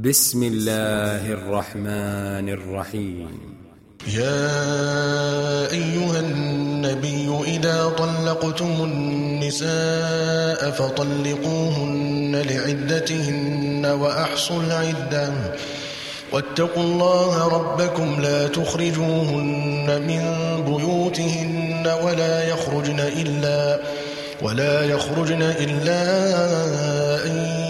بسم الله الرحمن الرحيم. يا أيها النبي إذا طلقتم النساء فطلقوهن لعدتهن وأحصوا العدة. واتقوا الله ربكم لا تخرجوهن من بيوتهن ولا يخرجن إلا ولا يخرجن إلا أن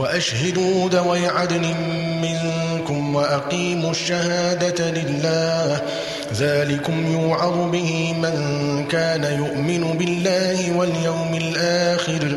وأشهدوا ذوي عدل منكم وأقيموا الشهادة لله. ذلكم يوعظ به من كان يؤمن بالله واليوم الآخر.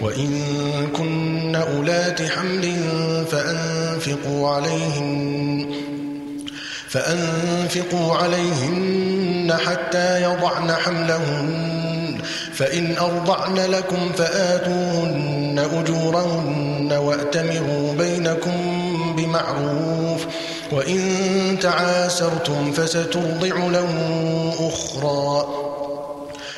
وإن كن أولات حمل فأنفقوا عليهن فأنفقوا عليهن حتى يضعن حملهن. فإن أرضعن لكم فآتوهن أجورهن وأتمروا بينكم بمعروف. وإن تعاسرتم فسترضع له أخرى.